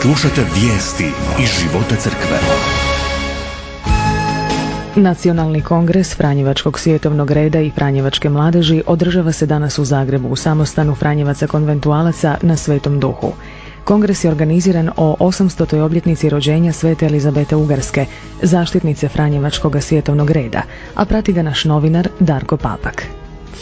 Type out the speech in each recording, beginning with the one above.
Slušate vijesti iz života crkve. Nacionalni kongres Franjevačkog svjetovnog reda i Franjevačke mladeži održava se danas u Zagrebu u samostanu Franjevaca konventualaca na Svetom duhu. Kongres je organiziran o 800. obljetnici rođenja Svete Elizabete Ugarske, zaštitnice Franjevačkog svjetovnog reda, a prati ga naš novinar Darko Papak.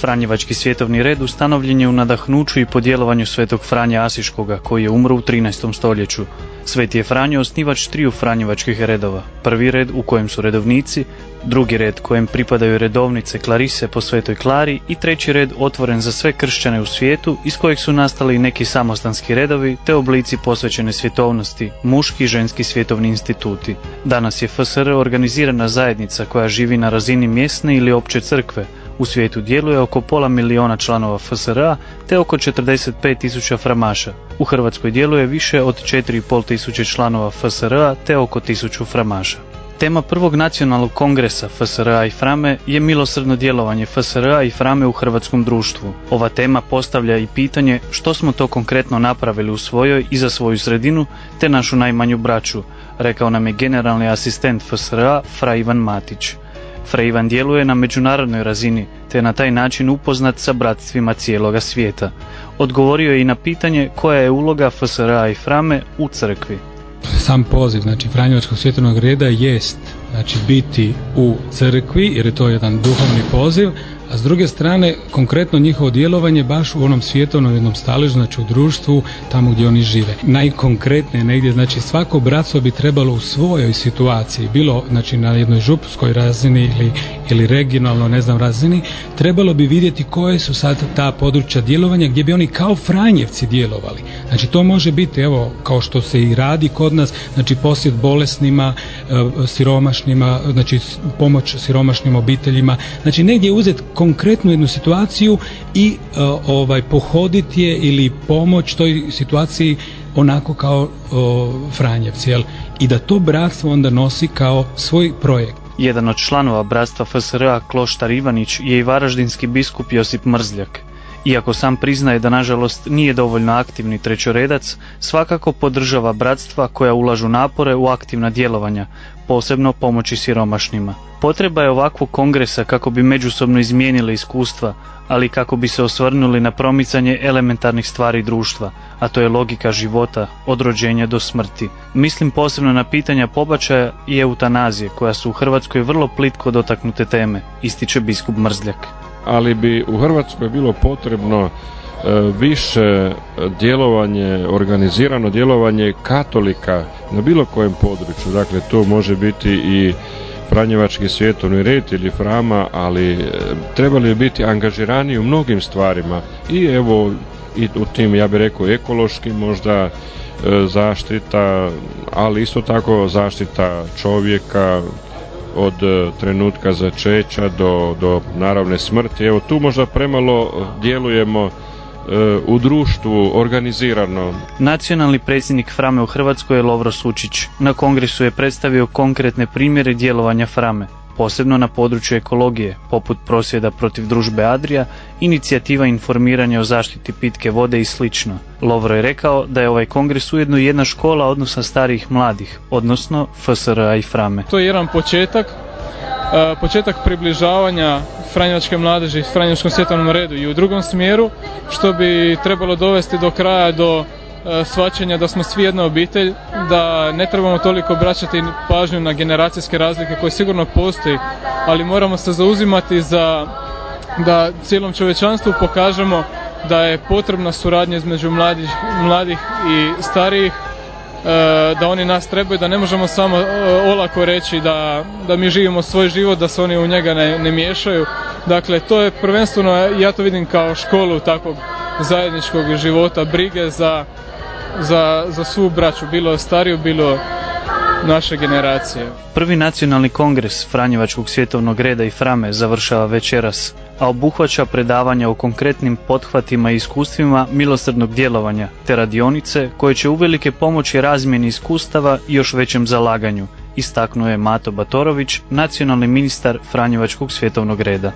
Franjevački svjetovni red ustanovljen je u nadahnuću i podjelovanju svetog Franja Asiškoga, koji je umro u 13. stoljeću. Sveti je Franjo osnivač triju Franjevačkih redova. Prvi red u kojem su redovnici, drugi red kojem pripadaju redovnice Klarise po svetoj Klari i treći red otvoren za sve kršćane u svijetu iz kojih su nastali neki samostanski redovi te oblici posvećene svjetovnosti, muški i ženski svjetovni instituti. Danas je FSR organizirana zajednica koja živi na razini mjesne ili opće crkve, u svijetu djeluje oko pola miliona članova FSRA te oko 45 tisuća framaša. U Hrvatskoj djeluje više od 4,5 tisuće članova FSRA te oko tisuću framaša. Tema prvog nacionalnog kongresa FSRA i Frame je milosrdno djelovanje FSRA i Frame u hrvatskom društvu. Ova tema postavlja i pitanje što smo to konkretno napravili u svojoj i za svoju sredinu te našu najmanju braću, rekao nam je generalni asistent FSRA Fra Ivan Matić. Ivan djeluje na međunarodnoj razini, te na taj način upoznat sa bratstvima cijeloga svijeta. Odgovorio je i na pitanje koja je uloga FSRA i Frame u crkvi. Sam poziv, znači Franjevačkog svjetovnog reda jest znači biti u crkvi, jer je to jedan duhovni poziv, a s druge strane konkretno njihovo djelovanje baš u onom svjetovnom jednom staležu, znači u društvu, tamo gdje oni žive. Najkonkretnije negdje, znači svako bratstvo bi trebalo u svojoj situaciji, bilo znači na jednoj župskoj razini ili, ili regionalno, ne znam, razini, trebalo bi vidjeti koje su sad ta područja djelovanja gdje bi oni kao Franjevci djelovali. Znači to može biti, evo, kao što se i radi kod nas, znači posjet bolesnima, e, siromašnima, znači pomoć siromašnim obiteljima, znači negdje uzeti konkretnu jednu situaciju i e, ovaj pohoditi je ili pomoć toj situaciji onako kao Franjevci, jel? I da to bratstvo onda nosi kao svoj projekt. Jedan od članova bratstva FSRA Kloštar Ivanić je i varaždinski biskup Josip Mrzljak. Iako sam priznaje da nažalost nije dovoljno aktivni trećoredac, svakako podržava bratstva koja ulažu napore u aktivna djelovanja, posebno pomoći siromašnima. Potreba je ovakvog kongresa kako bi međusobno izmijenili iskustva, ali kako bi se osvrnuli na promicanje elementarnih stvari društva, a to je logika života, od rođenja do smrti. Mislim posebno na pitanja pobačaja i eutanazije, koja su u Hrvatskoj vrlo plitko dotaknute teme, ističe biskup Mrzljak. Ali bi u Hrvatskoj bilo potrebno e, više djelovanje, organizirano djelovanje katolika na bilo kojem području. Dakle, to može biti i Franjevački svjetovni red ili Frama, ali e, trebali bi biti angažirani u mnogim stvarima i evo i u tim, ja bih rekao, ekološki možda e, zaštita, ali isto tako zaštita čovjeka od e, trenutka začeća do, do naravne smrti. Evo tu možda premalo djelujemo E, u društvu organizirano. Nacionalni predsjednik Frame u Hrvatskoj je Lovro Sučić. Na kongresu je predstavio konkretne primjere djelovanja Frame, posebno na području ekologije, poput prosvjeda protiv družbe Adrija, inicijativa informiranja o zaštiti pitke vode i sl. Lovro je rekao da je ovaj kongres ujedno jedna škola odnosa starijih mladih, odnosno FSRA i Frame. To je jedan početak E, početak približavanja Franjevačke mladeži s Franjevačkom svjetovnom redu i u drugom smjeru što bi trebalo dovesti do kraja do e, svačanja da smo svi jedna obitelj, da ne trebamo toliko obraćati pažnju na generacijske razlike koje sigurno postoji, ali moramo se zauzimati za da cijelom čovečanstvu pokažemo da je potrebna suradnja između mladih, mladih i starijih E, da oni nas trebaju, da ne možemo samo e, olako reći da, da mi živimo svoj život, da se oni u njega ne, ne miješaju. Dakle, to je prvenstveno, ja to vidim kao školu takvog zajedničkog života, brige za, za, za svu braću, bilo stariju, bilo naše generacije. Prvi nacionalni kongres Franjevačkog svjetovnog reda i Frame završava večeras, a obuhvaća predavanja o konkretnim pothvatima i iskustvima milosrdnog djelovanja, te radionice koje će uvelike pomoći razmjeni iskustava i još većem zalaganju, istaknuo je Mato Batorović, nacionalni ministar Franjevačkog svjetovnog reda.